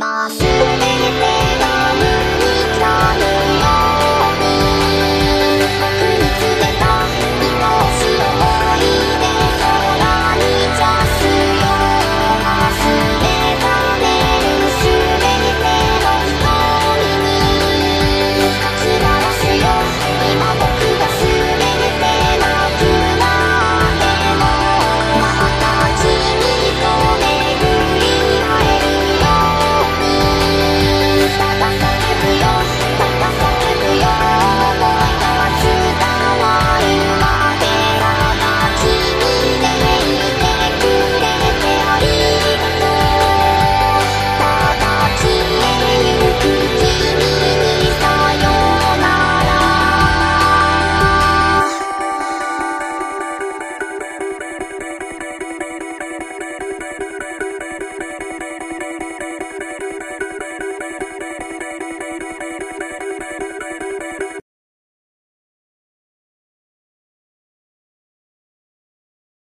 ます